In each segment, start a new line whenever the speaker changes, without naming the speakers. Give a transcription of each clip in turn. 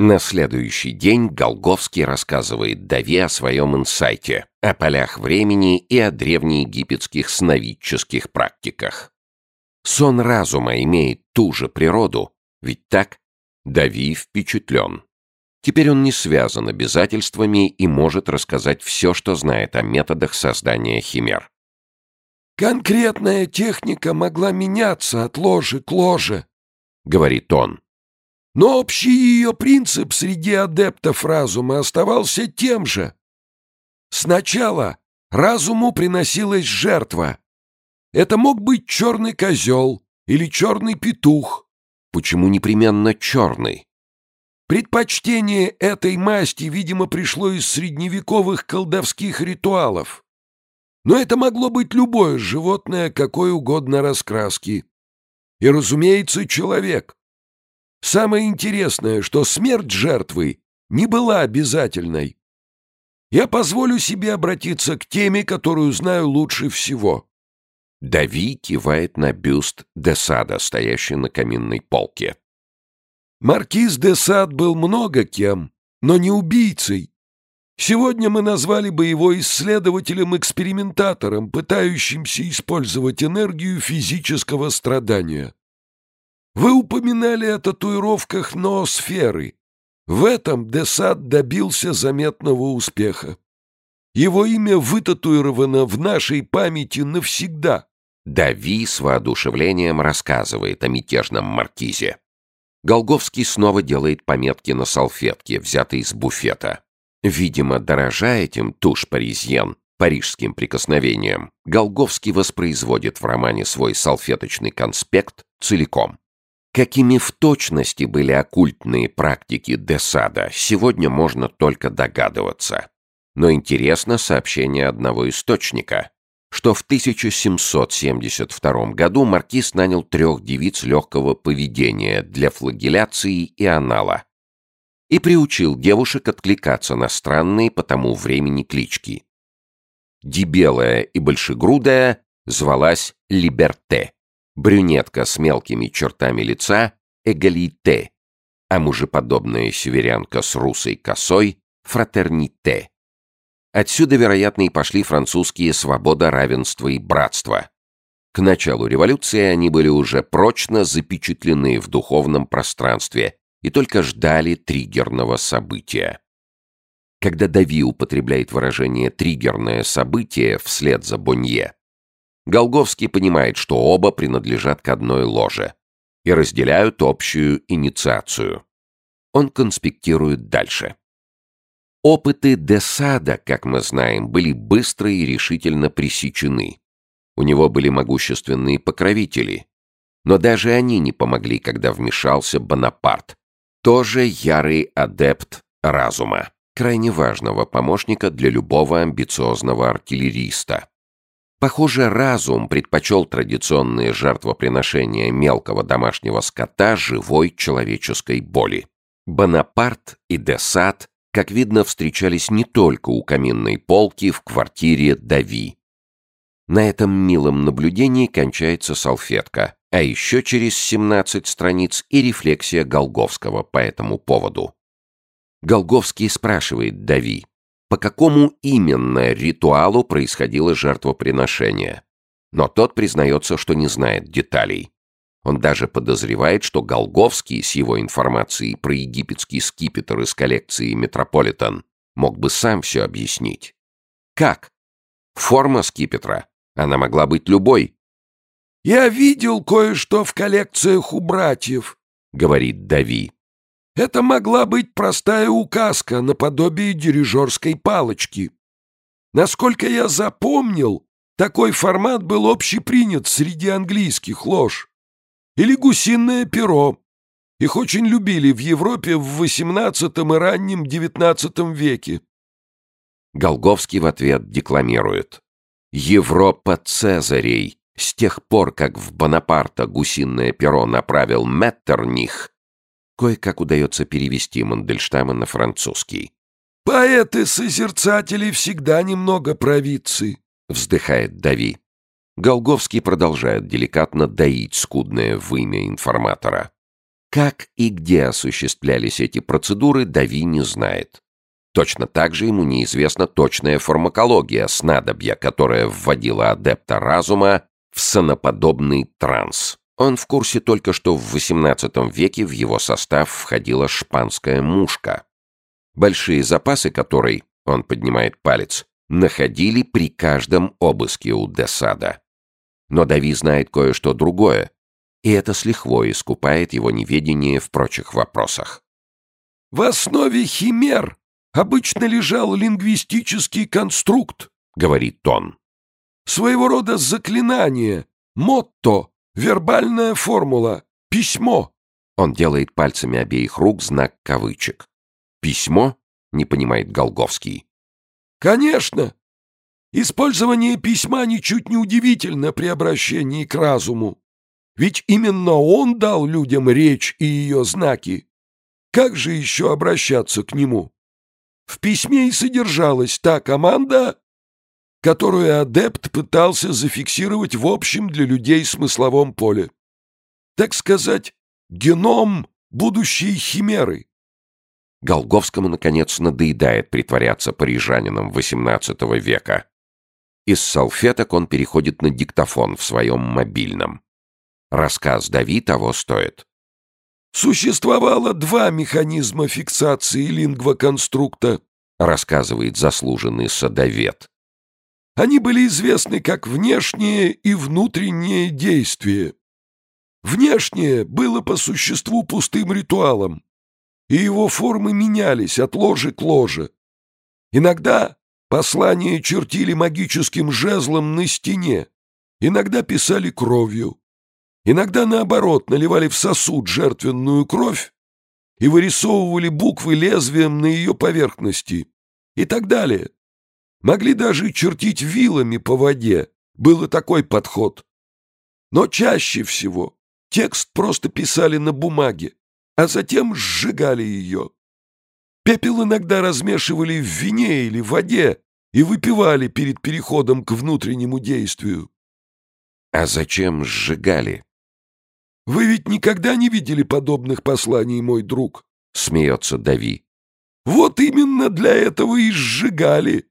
На следующий день Голговский рассказывает Даве о своем инсайте, о полях времени и о древнеегипетских сновидческих практиках. Сон разума имеет ту же природу, ведь так? Дави впечатлен. Теперь он не связан обязательствами и может рассказать все, что знает о методах создания химер.
«Конкретная техника могла меняться от ложи к ложе», — говорит он. «Но общий ее принцип среди адептов разума оставался тем же. Сначала разуму приносилась жертва. Это мог быть черный козел или черный петух.
Почему непременно черный?
Предпочтение этой масти, видимо, пришло из средневековых колдовских ритуалов. Но это могло быть любое животное какой угодно раскраски. И, разумеется, человек. Самое интересное, что смерть жертвы не была обязательной. Я позволю себе обратиться к теме, которую знаю лучше всего.
Дави кивает на бюст Десада, стоящий на каминной полке.
Маркиз де Сад был много кем, но не убийцей. Сегодня мы назвали бы его исследователем-экспериментатором, пытающимся использовать энергию физического страдания. Вы упоминали о татуировках ноосферы. В этом Десад добился заметного успеха. Его имя вытатуировано в нашей памяти навсегда.
Дави с воодушевлением рассказывает о мятежном маркизе. Голговский снова делает пометки на салфетке, взятой из буфета. Видимо, дорожа этим тушь паризьен, парижским прикосновением, Голговский воспроизводит в романе свой салфеточный конспект целиком. Какими в точности были оккультные практики Десада, сегодня можно только догадываться. Но интересно сообщение одного источника, что в 1772 году маркиз нанял трех девиц легкого поведения для флагеляции и анала и приучил девушек откликаться на странные по тому времени клички. Дебелая и большегрудая звалась Либерте, брюнетка с мелкими чертами лица — Эгалите, а мужеподобная северянка с русой косой — Фратерните. Отсюда, вероятно, и пошли французские «свобода, равенство и братство». К началу революции они были уже прочно запечатлены в духовном пространстве и только ждали триггерного события. Когда Дави употребляет выражение «триггерное событие» вслед за Бонье, Голговский понимает, что оба принадлежат к одной ложе и разделяют общую инициацию. Он конспектирует дальше. Опыты Десада, как мы знаем, были быстро и решительно пресечены. У него были могущественные покровители. Но даже они не помогли, когда вмешался Бонапарт, тоже ярый адепт разума, крайне важного помощника для любого амбициозного артиллериста. Похоже, разум предпочел традиционные жертвоприношения мелкого домашнего скота живой человеческой боли. Бонапарт и Десад как видно, встречались не только у каминной полки в квартире Дави. На этом милом наблюдении кончается салфетка, а еще через 17 страниц и рефлексия Голговского по этому поводу. Голговский спрашивает Дави, по какому именно ритуалу происходило жертвоприношение. Но тот признается, что не знает деталей. Он даже подозревает, что Голговский с его информацией про египетский скипетр из коллекции «Метрополитен» мог бы сам все объяснить. Как? Форма скипетра. Она могла быть любой.
«Я видел кое-что в коллекциях у братьев», — говорит Дави. «Это могла быть простая указка наподобие дирижерской палочки. Насколько я запомнил, такой формат был общепринят среди английских лож или гусиное перо. Их очень любили в Европе в XVIII и раннем XIX веке.
Голговский в ответ декламирует. «Европа Цезарей, с тех пор, как в Бонапарта гусиное перо направил Меттерних, кое-как удается перевести Мандельштама на французский.
«Поэты-созерцатели всегда немного провидцы», — вздыхает Дави.
Голговский продолжает деликатно доить скудное вымя информатора. Как и где осуществлялись эти процедуры, Дави не знает. Точно так же ему неизвестна точная фармакология снадобья, которая вводила адепта разума в соноподобный транс. Он в курсе только, что в XVIII веке в его состав входила шпанская мушка, большие запасы которой, он поднимает палец, находили при каждом обыске у Десада. Но Дави знает кое-что другое, и это с лихвой искупает его неведение в прочих вопросах.
«В основе химер обычно лежал лингвистический конструкт», — говорит он. «Своего рода заклинание, мотто, вербальная формула, письмо».
Он делает пальцами обеих рук знак кавычек. «Письмо?» — не понимает Голговский.
«Конечно! Использование письма ничуть не удивительно при обращении к разуму. Ведь именно он дал людям речь и ее знаки. Как же еще обращаться к нему? В письме и содержалась та команда, которую адепт пытался зафиксировать в общем для людей смысловом поле. Так сказать, геном будущей химеры.
Голговскому, наконец, надоедает притворяться парижанином XVIII века. Из салфеток он переходит на диктофон в своем мобильном. Рассказ Дави того стоит.
«Существовало два механизма фиксации лингвоконструкта», рассказывает заслуженный садовед. Они были известны как внешнее и внутреннее действие. Внешнее было по существу пустым ритуалом, и его формы менялись от ложи к ложе. Иногда послания чертили магическим жезлом на стене, иногда писали кровью, иногда, наоборот, наливали в сосуд жертвенную кровь и вырисовывали буквы лезвием на ее поверхности и так далее. Могли даже чертить вилами по воде, был такой подход. Но чаще всего текст просто писали на бумаге, а затем сжигали ее. Пепел иногда размешивали в вине или воде и выпивали перед переходом к внутреннему действию.
А зачем сжигали?
Вы ведь никогда не видели подобных посланий, мой друг? Смеется Дави. Вот именно для этого и сжигали.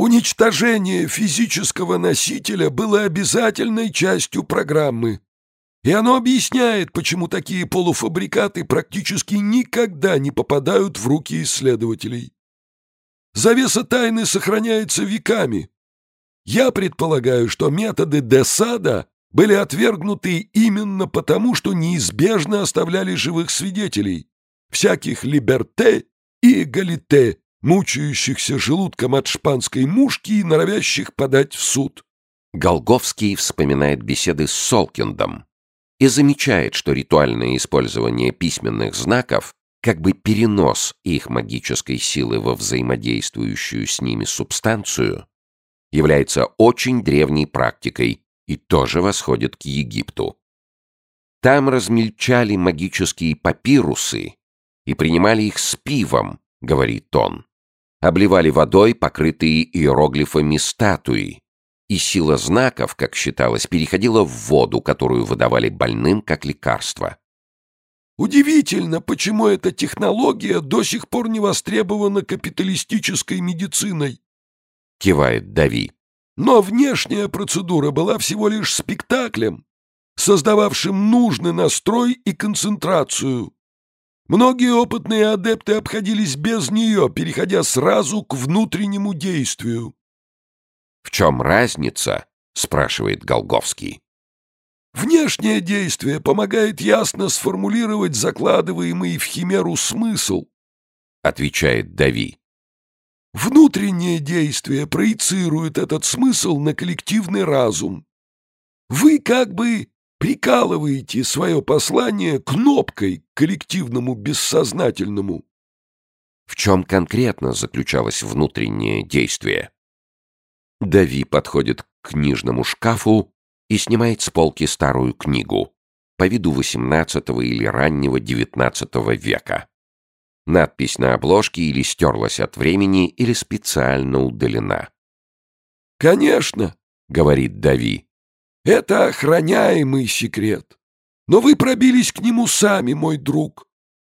Уничтожение физического носителя было обязательной частью программы. И оно объясняет, почему такие полуфабрикаты практически никогда не попадают в руки исследователей. Завеса тайны сохраняется веками. Я предполагаю, что методы Десада были отвергнуты именно потому, что неизбежно оставляли живых свидетелей, всяких либерте и эгалите, мучающихся желудком от шпанской мушки и норовящих подать в суд.
Голговский вспоминает беседы с Солкиндом, и замечает, что ритуальное использование письменных знаков, как бы перенос их магической силы во взаимодействующую с ними субстанцию, является очень древней практикой и тоже восходит к Египту. Там размельчали магические папирусы и принимали их с пивом, говорит он. Обливали водой покрытые иероглифами статуи, и сила знаков, как считалось, переходила в воду, которую выдавали больным как лекарство.
Удивительно, почему эта технология до сих пор не востребована капиталистической медициной.
Кивает Дави.
Но внешняя процедура была всего лишь спектаклем, создававшим нужный настрой и концентрацию. Многие опытные адепты обходились без нее, переходя сразу к внутреннему действию.
«В чем разница?» — спрашивает Голговский.
«Внешнее действие помогает ясно сформулировать закладываемый в химеру смысл», — отвечает Дави. «Внутреннее действие проецирует этот смысл на коллективный разум. Вы как бы прикалываете свое послание кнопкой к коллективному бессознательному».
В чем конкретно заключалось внутреннее действие? Дави подходит к книжному шкафу и снимает с полки старую книгу, по виду XVIII или раннего XIX века. Надпись на обложке или стерлась от времени, или специально удалена.
«Конечно», — говорит Дави, — «это охраняемый секрет. Но вы пробились к нему сами, мой друг.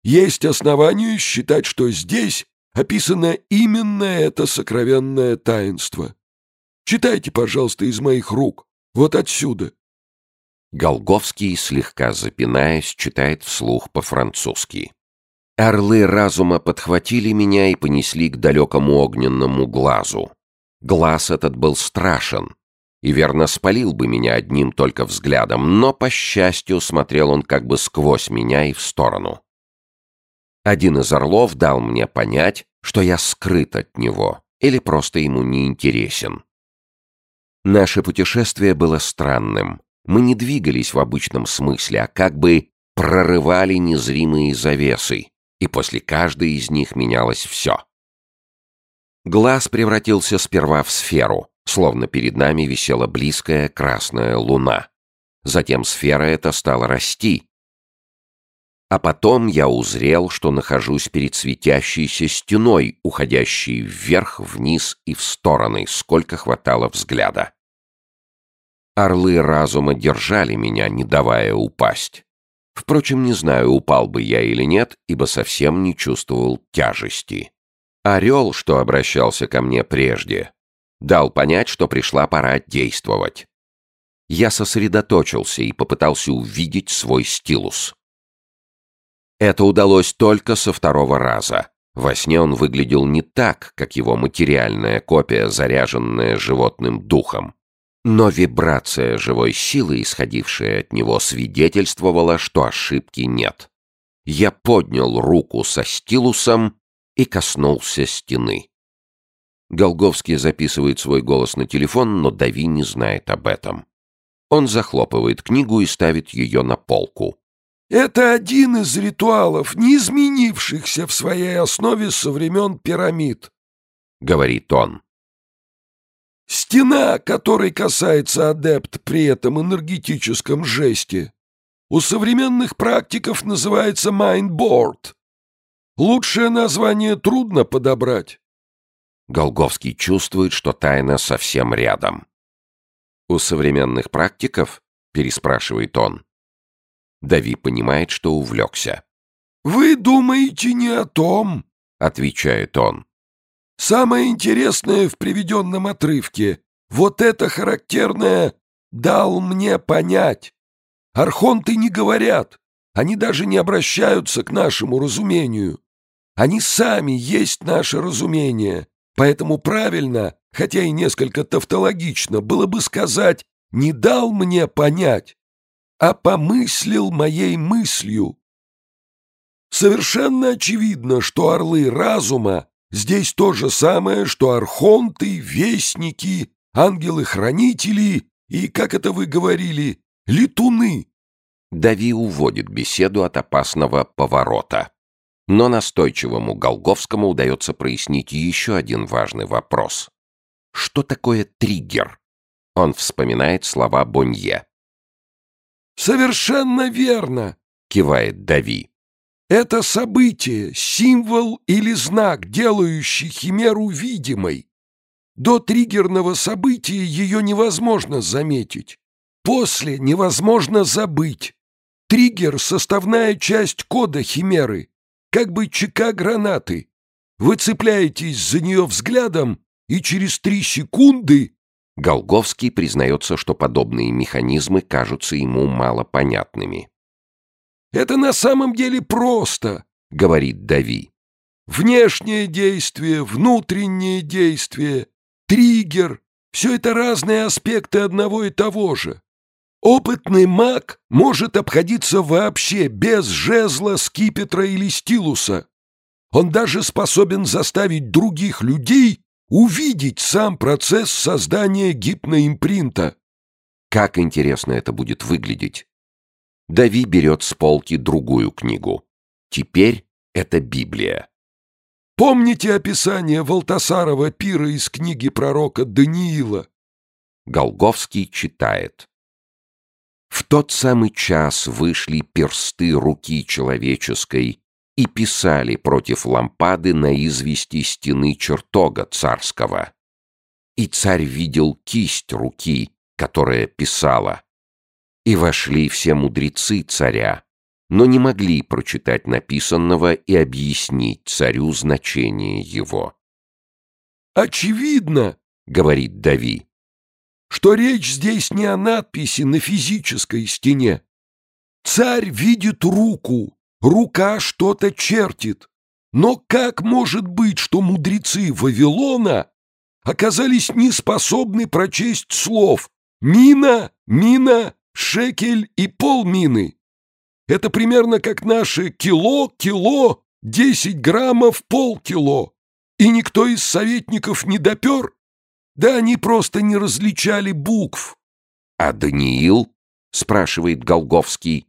Есть основания считать, что здесь описано именно это сокровенное таинство. Читайте, пожалуйста, из моих рук, вот отсюда.
Голговский, слегка запинаясь, читает вслух по-французски. Орлы разума подхватили меня и понесли к далекому огненному глазу. Глаз этот был страшен, и верно спалил бы меня одним только взглядом, но, по счастью, смотрел он как бы сквозь меня и в сторону. Один из орлов дал мне понять, что я скрыт от него или просто ему не интересен. Наше путешествие было странным. Мы не двигались в обычном смысле, а как бы прорывали незримые завесы, и после каждой из них менялось все. Глаз превратился сперва в сферу, словно перед нами висела близкая красная луна. Затем сфера эта стала расти. А потом я узрел, что нахожусь перед светящейся стеной, уходящей вверх, вниз и в стороны, сколько хватало взгляда. Орлы разума держали меня, не давая упасть. Впрочем, не знаю, упал бы я или нет, ибо совсем не чувствовал тяжести. Орел, что обращался ко мне прежде, дал понять, что пришла пора действовать. Я сосредоточился и попытался увидеть свой стилус. Это удалось только со второго раза. Во сне он выглядел не так, как его материальная копия, заряженная животным духом. Но вибрация живой силы, исходившая от него, свидетельствовала, что ошибки нет. Я поднял руку со стилусом и коснулся стены. Голговский записывает свой голос на телефон, но Дави не знает об этом. Он захлопывает книгу и ставит ее на полку.
«Это один из ритуалов, не изменившихся в своей основе со времен пирамид», — говорит он. «Стена, которой касается адепт при этом энергетическом жесте, у современных практиков называется mindboard. Лучшее название трудно подобрать.
Голговский чувствует, что тайна совсем рядом. «У современных практиков?» — переспрашивает он. Дави понимает, что увлекся.
«Вы думаете не о том», — отвечает он. «Самое интересное в приведенном отрывке — вот это характерное «дал мне понять». Архонты не говорят, они даже не обращаются к нашему разумению. Они сами есть наше разумение, поэтому правильно, хотя и несколько тавтологично, было бы сказать «не дал мне понять», а помыслил моей мыслью. Совершенно очевидно, что орлы разума здесь то же самое, что архонты, вестники, ангелы-хранители и, как это вы говорили, летуны.
Дави уводит беседу от опасного поворота. Но настойчивому Голговскому удается прояснить еще один важный вопрос. Что такое триггер? Он вспоминает слова Бонье.
«Совершенно верно!» — кивает Дави. «Это событие, символ или знак, делающий химеру видимой. До триггерного события ее невозможно заметить. После невозможно забыть. Триггер — составная часть кода химеры, как бы чека гранаты. Вы цепляетесь за нее взглядом, и через три секунды...
Голговский признается, что подобные механизмы кажутся ему малопонятными.
«Это на самом деле просто», — говорит Дави. «Внешнее действие, внутреннее действие, триггер — все это разные аспекты одного и того же. Опытный маг может обходиться вообще без жезла, скипетра или стилуса. Он даже способен заставить других людей увидеть сам процесс создания гипноимпринта.
Как интересно это будет выглядеть. Дави берет с полки другую книгу. Теперь это Библия.
Помните описание Волтасарова пира из книги пророка Даниила?
Голговский читает. В тот самый час вышли персты руки человеческой и писали против лампады на извести стены чертога царского. И царь видел кисть руки, которая писала. И вошли все мудрецы царя, но не могли прочитать написанного и объяснить царю значение его.
«Очевидно, — говорит Дави, — что речь здесь не о надписи на физической стене. Царь видит руку, рука что-то чертит. Но как может быть, что мудрецы Вавилона оказались неспособны прочесть слов «мина», «мина», «шекель» и «полмины»? Это примерно как наши «кило», «кило», «десять граммов», «полкило». И никто из советников не допер? Да они просто не различали букв.
— А Даниил? — спрашивает Голговский.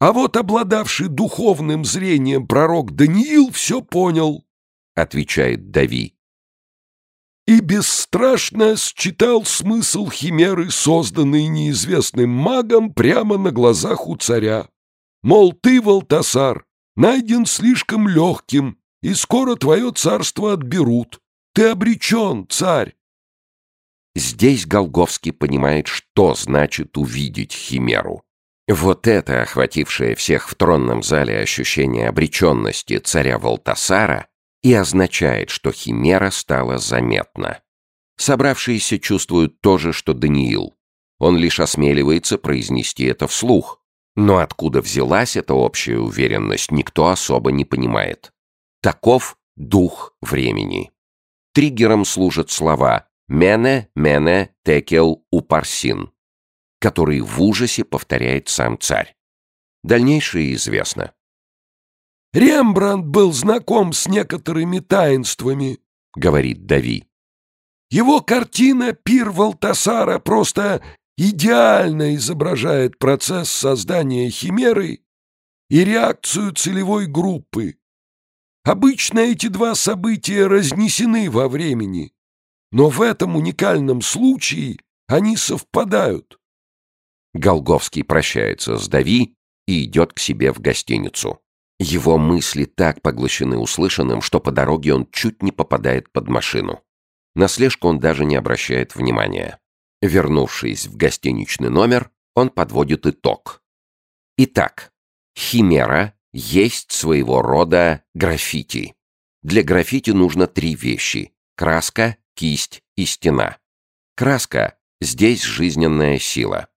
А вот обладавший духовным зрением пророк Даниил все понял, — отвечает Дави. И бесстрашно считал смысл химеры, созданной неизвестным магом прямо на глазах у царя. Мол, ты, Валтасар, найден слишком легким, и скоро твое царство отберут. Ты обречен, царь.
Здесь Голговский понимает, что значит увидеть химеру. Вот это, охватившее всех в тронном зале ощущение обреченности царя Валтасара, и означает, что химера стала заметна. Собравшиеся чувствуют то же, что Даниил. Он лишь осмеливается произнести это вслух. Но откуда взялась эта общая уверенность, никто особо не понимает. Таков дух времени. Триггером служат слова «мене, мене, текел, упарсин», которые в ужасе повторяет сам царь. Дальнейшее известно.
«Рембрандт был знаком с некоторыми таинствами», — говорит Дави. «Его картина «Пир Валтасара» просто идеально изображает процесс создания химеры и реакцию целевой группы, Обычно эти два события разнесены во времени, но в этом уникальном случае они совпадают.
Голговский прощается с Дави и идет к себе в гостиницу. Его мысли так поглощены услышанным, что по дороге он чуть не попадает под машину. На слежку он даже не обращает внимания. Вернувшись в гостиничный номер, он подводит итог. Итак, Химера есть своего рода граффити. Для граффити нужно три вещи – краска, кисть и стена. Краска – здесь жизненная сила.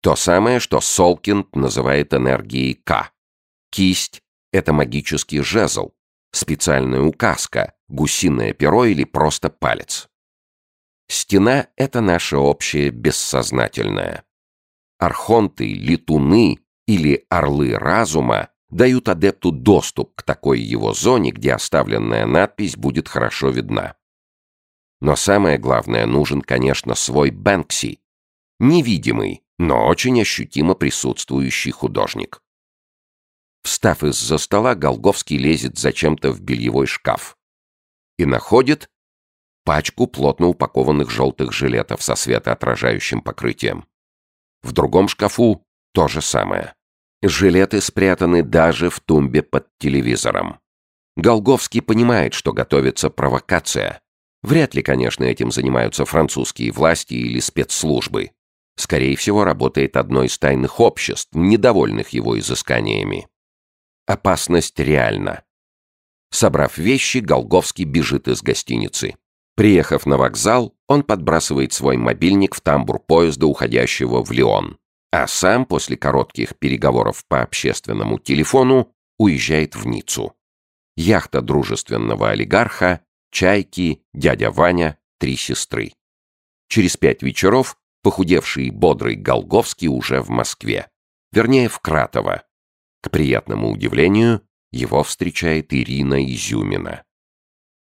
То самое, что Солкинд называет энергией К. Кисть – это магический жезл, специальная указка, гусиное перо или просто палец. Стена — это наше общее бессознательное. Архонты, летуны или орлы разума дают адепту доступ к такой его зоне, где оставленная надпись будет хорошо видна. Но самое главное, нужен, конечно, свой Бэнкси. Невидимый, но очень ощутимо присутствующий художник. Встав из-за стола, Голговский лезет зачем-то в бельевой шкаф. И находит пачку плотно упакованных желтых жилетов со светоотражающим покрытием. В другом шкафу то же самое. Жилеты спрятаны даже в тумбе под телевизором. Голговский понимает, что готовится провокация. Вряд ли, конечно, этим занимаются французские власти или спецслужбы. Скорее всего, работает одно из тайных обществ, недовольных его изысканиями. Опасность реальна. Собрав вещи, Голговский бежит из гостиницы. Приехав на вокзал, он подбрасывает свой мобильник в тамбур поезда, уходящего в Лион а сам после коротких переговоров по общественному телефону уезжает в Ниццу. Яхта дружественного олигарха, чайки, дядя Ваня, три сестры. Через пять вечеров похудевший и бодрый Голговский уже в Москве. Вернее, в Кратово. К приятному удивлению, его встречает Ирина Изюмина.